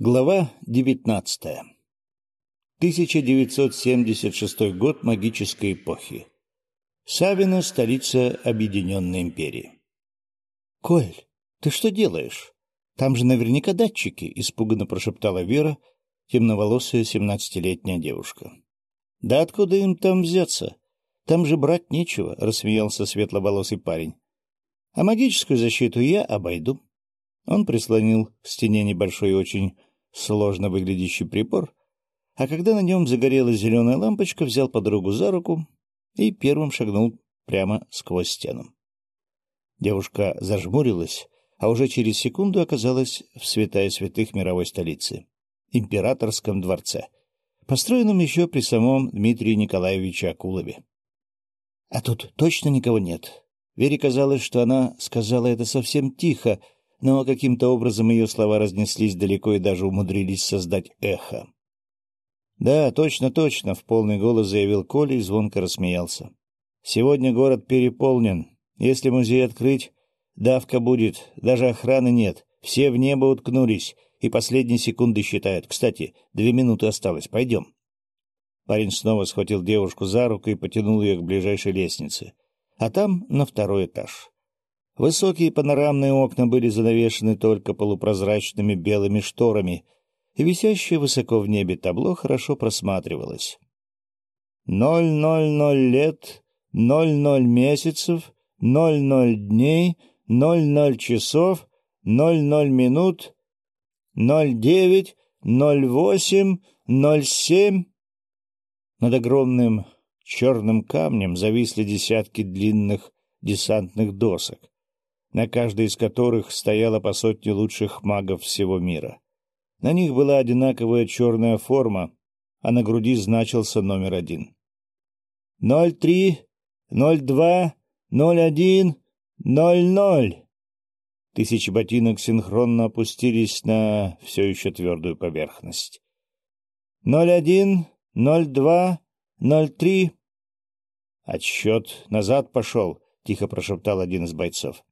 Глава 19. 1976 год магической эпохи. Савина, столица Объединенной империи. «Коль, ты что делаешь? Там же наверняка датчики», — испуганно прошептала Вера, темноволосая семнадцатилетняя девушка. «Да откуда им там взяться? Там же брать нечего», — рассмеялся светловолосый парень. «А магическую защиту я обойду». Он прислонил к стене небольшой очень сложно выглядящий прибор, а когда на нем загорелась зеленая лампочка, взял подругу за руку и первым шагнул прямо сквозь стену. Девушка зажмурилась, а уже через секунду оказалась в святая святых мировой столице — императорском дворце, построенном еще при самом Дмитрии Николаевиче Акулове. А тут точно никого нет. Вере казалось, что она сказала это совсем тихо, но каким-то образом ее слова разнеслись далеко и даже умудрились создать эхо. «Да, точно, точно», — в полный голос заявил Коля и звонко рассмеялся. «Сегодня город переполнен. Если музей открыть, давка будет, даже охраны нет. Все в небо уткнулись и последние секунды считают. Кстати, две минуты осталось. Пойдем». Парень снова схватил девушку за руку и потянул ее к ближайшей лестнице, а там на второй этаж. Высокие панорамные окна были занавешены только полупрозрачными белыми шторами, и висящее высоко в небе табло хорошо просматривалось. Ноль ноль ноль лет, ноль ноль месяцев, ноль ноль дней, ноль ноль часов, ноль ноль минут, ноль девять, ноль восемь, ноль семь. Над огромным черным камнем зависли десятки длинных десантных досок на каждой из которых стояло по сотне лучших магов всего мира. На них была одинаковая черная форма, а на груди значился номер один. «Ноль три, ноль два, ноль один, ноль ноль!» Тысячи ботинок синхронно опустились на все еще твердую поверхность. «Ноль один, ноль два, ноль три...» «Отсчет назад пошел», — тихо прошептал один из бойцов.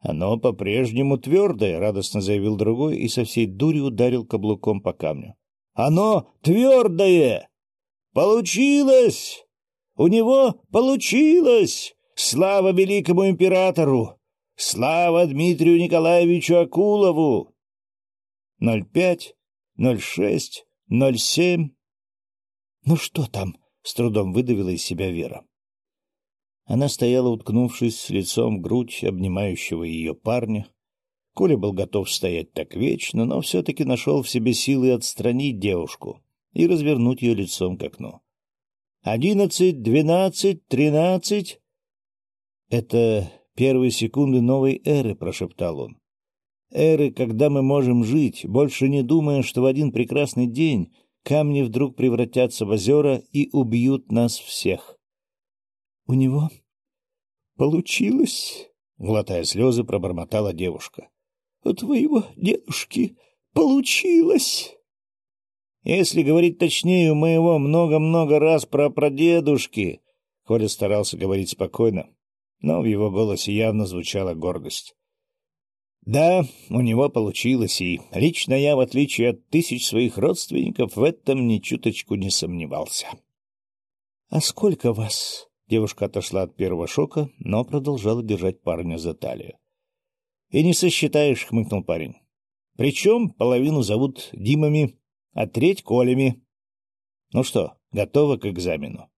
«Оно по-прежнему твердое», — радостно заявил другой и со всей дури ударил каблуком по камню. «Оно твердое! Получилось! У него получилось! Слава великому императору! Слава Дмитрию Николаевичу Акулову!» «Ноль пять, ноль шесть, ноль семь...» «Ну что там?» — с трудом выдавила из себя Вера. Она стояла, уткнувшись лицом в грудь обнимающего ее парня. Коля был готов стоять так вечно, но все-таки нашел в себе силы отстранить девушку и развернуть ее лицом к окну. «Одиннадцать, двенадцать, тринадцать...» «Это первые секунды новой эры», — прошептал он. «Эры, когда мы можем жить, больше не думая, что в один прекрасный день камни вдруг превратятся в озера и убьют нас всех». У него получилось, — глотая слезы, пробормотала девушка. — У твоего дедушки получилось. Если говорить точнее, у моего много-много раз про прадедушки. Коля старался говорить спокойно, но в его голосе явно звучала гордость. Да, у него получилось, и лично я, в отличие от тысяч своих родственников, в этом ни чуточку не сомневался. — А сколько вас? Девушка отошла от первого шока, но продолжала держать парня за талию. — И не сосчитаешь, — хмыкнул парень. — Причем половину зовут Димами, а треть — Колями. — Ну что, готова к экзамену?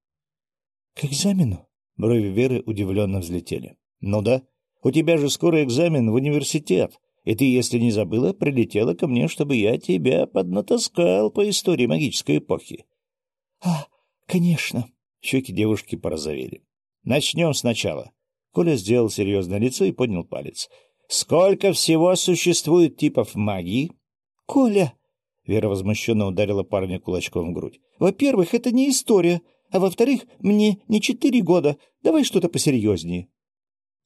— К экзамену? Брови Веры удивленно взлетели. — Ну да. У тебя же скоро экзамен в университет, и ты, если не забыла, прилетела ко мне, чтобы я тебя поднатаскал по истории магической эпохи. — А, конечно, Щеки девушки порозовели. «Начнем сначала». Коля сделал серьезное лицо и поднял палец. «Сколько всего существует типов магии?» «Коля!» Вера возмущенно ударила парня кулачком в грудь. «Во-первых, это не история, а во-вторых, мне не четыре года. Давай что-то посерьезнее».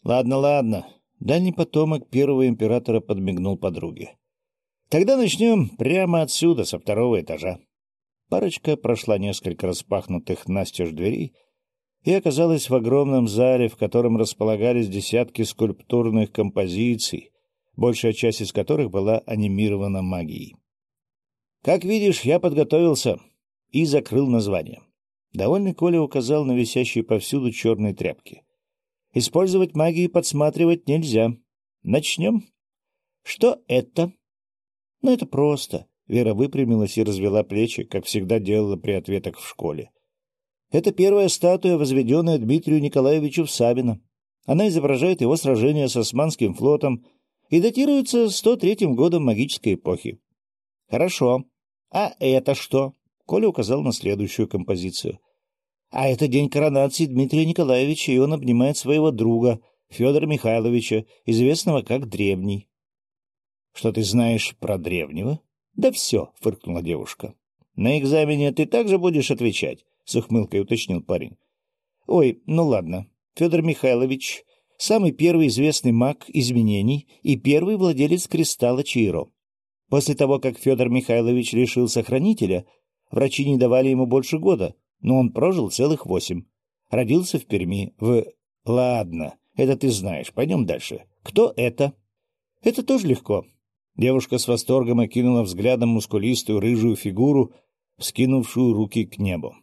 «Ладно, ладно». Дальний потомок первого императора подмигнул подруге. «Тогда начнем прямо отсюда, со второго этажа». Парочка прошла несколько распахнутых настежь дверей и оказалась в огромном зале, в котором располагались десятки скульптурных композиций, большая часть из которых была анимирована магией. Как видишь, я подготовился и закрыл название. Довольный Коля указал на висящие повсюду черные тряпки. Использовать магию подсматривать нельзя. Начнем. Что это? Ну, это просто. Вера выпрямилась и развела плечи, как всегда делала при ответах в школе. Это первая статуя, возведенная Дмитрию Николаевичу в Сабино. Она изображает его сражение с Османским флотом и датируется 103-м годом магической эпохи. Хорошо. А это что? Коля указал на следующую композицию. А это день коронации Дмитрия Николаевича, и он обнимает своего друга, Федора Михайловича, известного как Древний. — Что ты знаешь про Древнего? — Да все, — фыркнула девушка. — На экзамене ты также будешь отвечать? — с ухмылкой уточнил парень. — Ой, ну ладно. Федор Михайлович — самый первый известный маг изменений и первый владелец кристалла Чиро. После того, как Федор Михайлович лишился хранителя, врачи не давали ему больше года, но он прожил целых восемь. Родился в Перми, в... Ладно, это ты знаешь. Пойдем дальше. Кто это? Это тоже легко. Девушка с восторгом окинула взглядом мускулистую рыжую фигуру, вскинувшую руки к небу.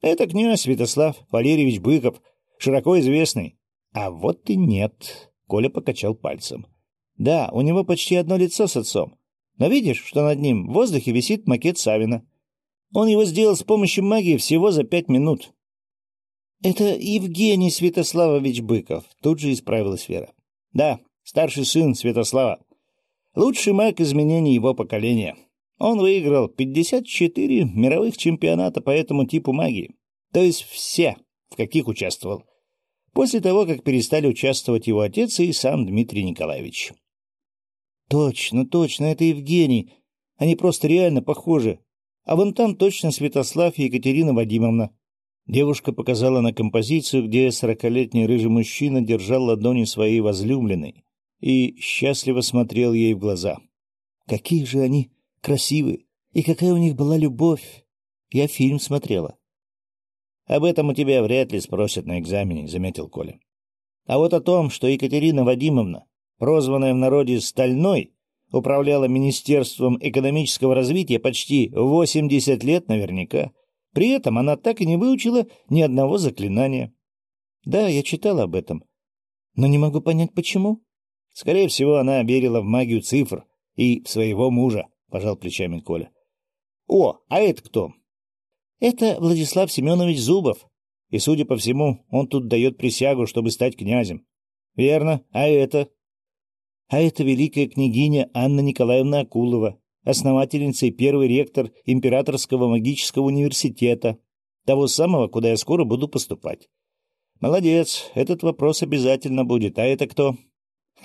Это князь Святослав Валерьевич Быков, широко известный. А вот и нет. Коля покачал пальцем. Да, у него почти одно лицо с отцом. Но видишь, что над ним в воздухе висит макет Савина. Он его сделал с помощью магии всего за пять минут. — Это Евгений Святославович Быков, — тут же исправилась Вера. — Да, старший сын Святослава. Лучший маг изменений его поколения. Он выиграл 54 мировых чемпионата по этому типу магии. То есть все, в каких участвовал. После того, как перестали участвовать его отец и сам Дмитрий Николаевич. Точно, точно, это Евгений. Они просто реально похожи. А вон там точно Святослав и Екатерина Вадимовна. Девушка показала на композицию, где сорокалетний рыжий мужчина держал ладони своей возлюбленной и счастливо смотрел ей в глаза. Какие же они красивые! И какая у них была любовь! Я фильм смотрела. — Об этом у тебя вряд ли спросят на экзамене, — заметил Коля. — А вот о том, что Екатерина Вадимовна прозванная в народе «Стальной», управляла Министерством экономического развития почти 80 лет наверняка. При этом она так и не выучила ни одного заклинания. Да, я читал об этом. Но не могу понять, почему. Скорее всего, она верила в магию цифр и в своего мужа, — пожал плечами Коля. — О, а это кто? — Это Владислав Семенович Зубов. И, судя по всему, он тут дает присягу, чтобы стать князем. — Верно. А это? а это великая княгиня Анна Николаевна Акулова, основательница и первый ректор Императорского магического университета, того самого, куда я скоро буду поступать. Молодец, этот вопрос обязательно будет. А это кто?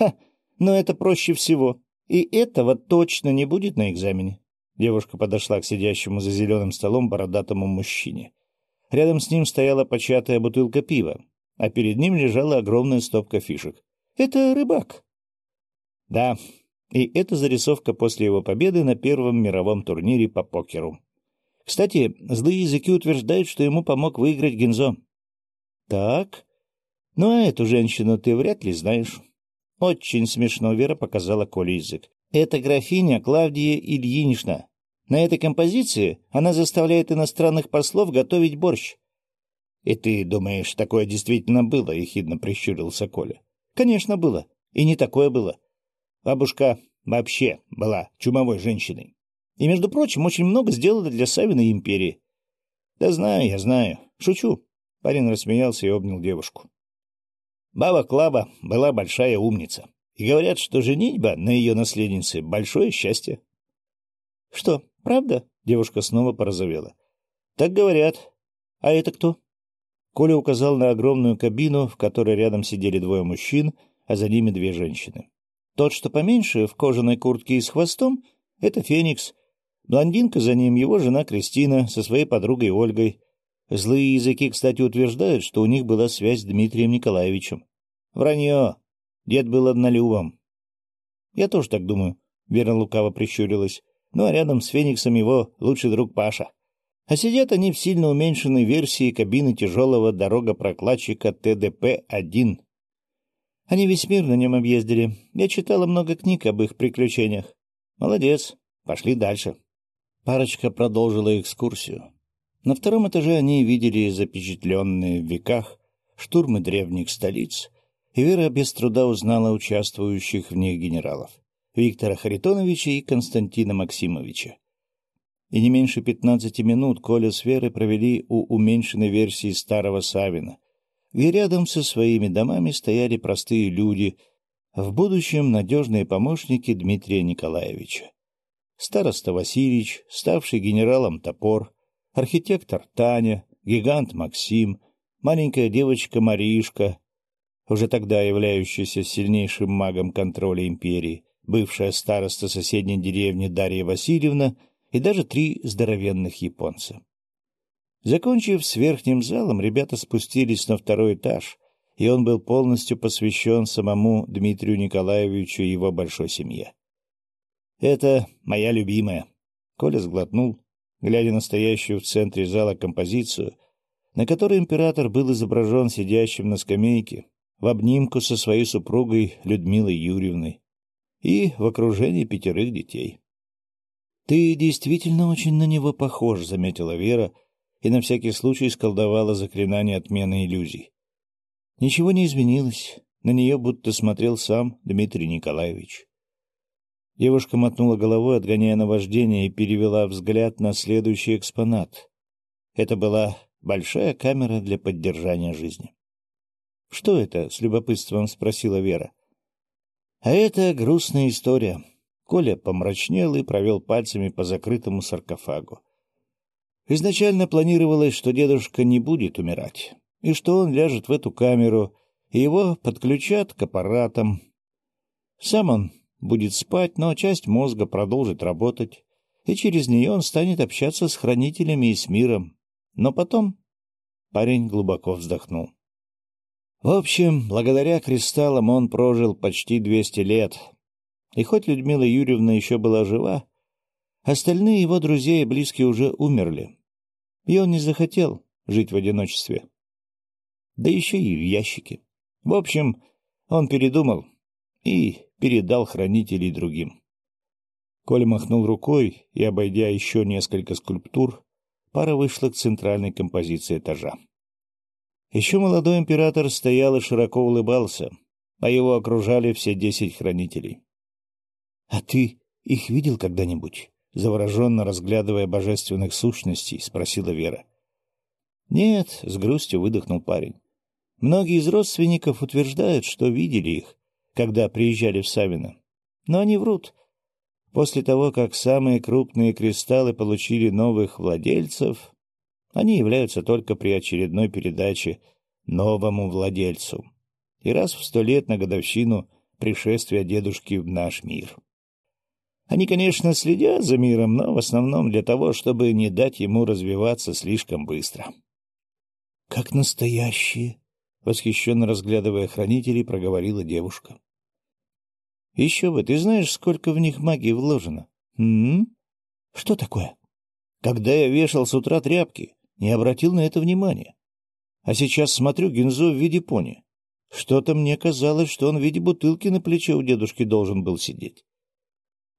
Ха, но это проще всего. И этого точно не будет на экзамене. Девушка подошла к сидящему за зеленым столом бородатому мужчине. Рядом с ним стояла початая бутылка пива, а перед ним лежала огромная стопка фишек. Это рыбак. Да, и это зарисовка после его победы на первом мировом турнире по покеру. Кстати, злые языки утверждают, что ему помог выиграть Гензо. Так. Ну, а эту женщину ты вряд ли знаешь. Очень смешно Вера показала Коле язык. Это графиня Клавдия Ильинична. На этой композиции она заставляет иностранных послов готовить борщ. — И ты думаешь, такое действительно было? — ехидно прищурился Коля. — Конечно, было. И не такое было. Бабушка вообще была чумовой женщиной. И, между прочим, очень много сделала для Савиной империи. Да знаю, я знаю. Шучу. Парень рассмеялся и обнял девушку. Баба Клава была большая умница. И говорят, что женитьба на ее наследнице — большое счастье. — Что, правда? — девушка снова порозовела. — Так говорят. А это кто? Коля указал на огромную кабину, в которой рядом сидели двое мужчин, а за ними две женщины. Тот, что поменьше, в кожаной куртке и с хвостом, — это Феникс. Блондинка за ним — его жена Кристина со своей подругой Ольгой. Злые языки, кстати, утверждают, что у них была связь с Дмитрием Николаевичем. Вранье. Дед был однолюбом. Я тоже так думаю, — Вера лукаво прищурилась. Ну, а рядом с Фениксом его лучший друг Паша. А сидят они в сильно уменьшенной версии кабины тяжелого дорогопрокладчика ТДП-1. Они весь мир на нем объездили. Я читала много книг об их приключениях. Молодец. Пошли дальше. Парочка продолжила экскурсию. На втором этаже они видели запечатленные в веках штурмы древних столиц, и Вера без труда узнала участвующих в них генералов — Виктора Харитоновича и Константина Максимовича. И не меньше пятнадцати минут Коля с Верой провели у уменьшенной версии старого Савина, где рядом со своими домами стояли простые люди, в будущем надежные помощники Дмитрия Николаевича. Староста Васильевич, ставший генералом Топор, архитектор Таня, гигант Максим, маленькая девочка Маришка, уже тогда являющаяся сильнейшим магом контроля империи, бывшая староста соседней деревни Дарья Васильевна и даже три здоровенных японца. Закончив с верхним залом, ребята спустились на второй этаж, и он был полностью посвящен самому Дмитрию Николаевичу и его большой семье. «Это моя любимая», — Коля сглотнул, глядя на стоящую в центре зала композицию, на которой император был изображен сидящим на скамейке, в обнимку со своей супругой Людмилой Юрьевной и в окружении пятерых детей. — Ты действительно очень на него похож, — заметила Вера и на всякий случай сколдовала заклинание отмены иллюзий. Ничего не изменилось, на нее будто смотрел сам Дмитрий Николаевич. Девушка мотнула головой, отгоняя наваждение, и перевела взгляд на следующий экспонат. Это была большая камера для поддержания жизни. «Что это?» — с любопытством спросила Вера. «А это грустная история». Коля помрачнел и провел пальцами по закрытому саркофагу. Изначально планировалось, что дедушка не будет умирать, и что он ляжет в эту камеру, и его подключат к аппаратам. Сам он будет спать, но часть мозга продолжит работать, и через нее он станет общаться с хранителями и с миром. Но потом парень глубоко вздохнул. В общем, благодаря кристаллам он прожил почти двести лет. И хоть Людмила Юрьевна еще была жива, остальные его друзья и близкие уже умерли. И он не захотел жить в одиночестве. Да еще и в ящике. В общем, он передумал и передал хранителей другим. Коля махнул рукой, и, обойдя еще несколько скульптур, пара вышла к центральной композиции этажа. Еще молодой император стоял и широко улыбался, а его окружали все десять хранителей. — А ты их видел когда-нибудь? — завороженно разглядывая божественных сущностей, спросила Вера. — Нет, — с грустью выдохнул парень. Многие из родственников утверждают, что видели их, когда приезжали в Савино. Но они врут. После того, как самые крупные кристаллы получили новых владельцев, они являются только при очередной передаче новому владельцу и раз в сто лет на годовщину пришествия дедушки в наш мир. Они, конечно, следят за миром, но в основном для того, чтобы не дать ему развиваться слишком быстро. — Как настоящие! — восхищенно разглядывая хранителей, проговорила девушка. — Еще бы, ты знаешь, сколько в них магии вложено?? Что такое? — Когда я вешал с утра тряпки, не обратил на это внимания. А сейчас смотрю Гинзо в виде пони. Что-то мне казалось, что он в виде бутылки на плече у дедушки должен был сидеть.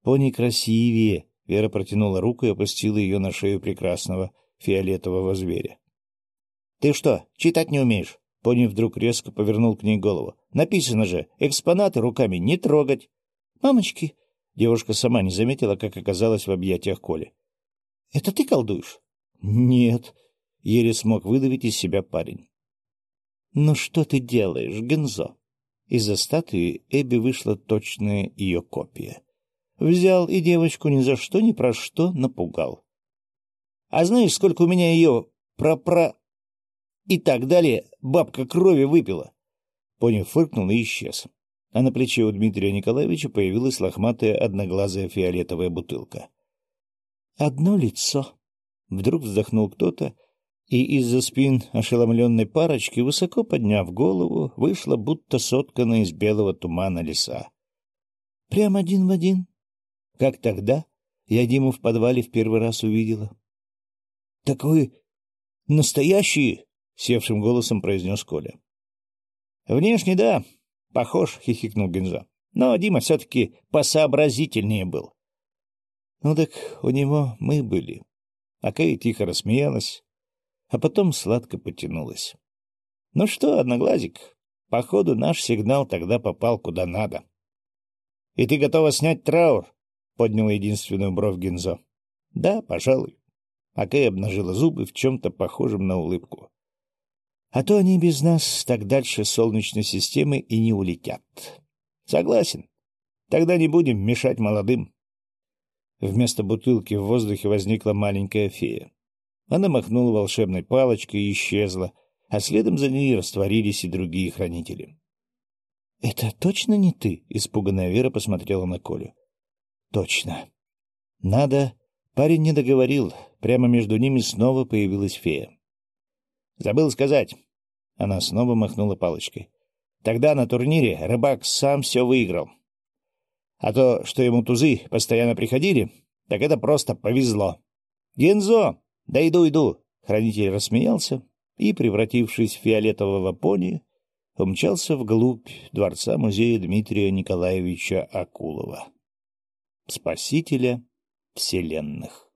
Пони красивее. Вера протянула руку и опустила ее на шею прекрасного фиолетового зверя. — Ты что, читать не умеешь? Пони вдруг резко повернул к ней голову. — Написано же, экспонаты руками не трогать. — Мамочки! Девушка сама не заметила, как оказалась в объятиях Коли. — Это ты колдуешь? — Нет, — еле смог выдавить из себя парень. — Ну что ты делаешь, Гензо? Из-за статуи Эбби вышла точная ее копия. Взял и девочку ни за что, ни про что напугал. — А знаешь, сколько у меня ее про-про... И так далее бабка крови выпила? Поняв, фыркнул и исчез. А на плече у Дмитрия Николаевича появилась лохматая одноглазая фиолетовая бутылка. — Одно лицо. Вдруг вздохнул кто-то, и из-за спин ошеломленной парочки, высоко подняв голову, вышла будто сотканная из белого тумана леса. Прям один в один. Как тогда я Диму в подвале в первый раз увидела. — Так вы настоящие? — севшим голосом произнес Коля. — Внешне да, похож, — хихикнул Генза. Но Дима все-таки посообразительнее был. Ну так у него мы были. А Кэй тихо рассмеялась, а потом сладко потянулась. Ну что, одноглазик, походу наш сигнал тогда попал куда надо. — И ты готова снять траур? — поднял единственную бровь Гинзо. — Да, пожалуй. А Кэй обнажила зубы в чем-то похожем на улыбку. — А то они без нас так дальше Солнечной системы и не улетят. — Согласен. Тогда не будем мешать молодым. Вместо бутылки в воздухе возникла маленькая фея. Она махнула волшебной палочкой и исчезла, а следом за ней растворились и другие хранители. — Это точно не ты? — испуганная Вера посмотрела на Колю. — Точно. — Надо... Парень не договорил. Прямо между ними снова появилась фея. — Забыл сказать. Она снова махнула палочкой. Тогда на турнире рыбак сам все выиграл. — а то, что ему тузы постоянно приходили, так это просто повезло. — Гензо! Да иду, иду! Хранитель рассмеялся и, превратившись в фиолетового пони, умчался вглубь дворца-музея Дмитрия Николаевича Акулова, спасителя вселенных.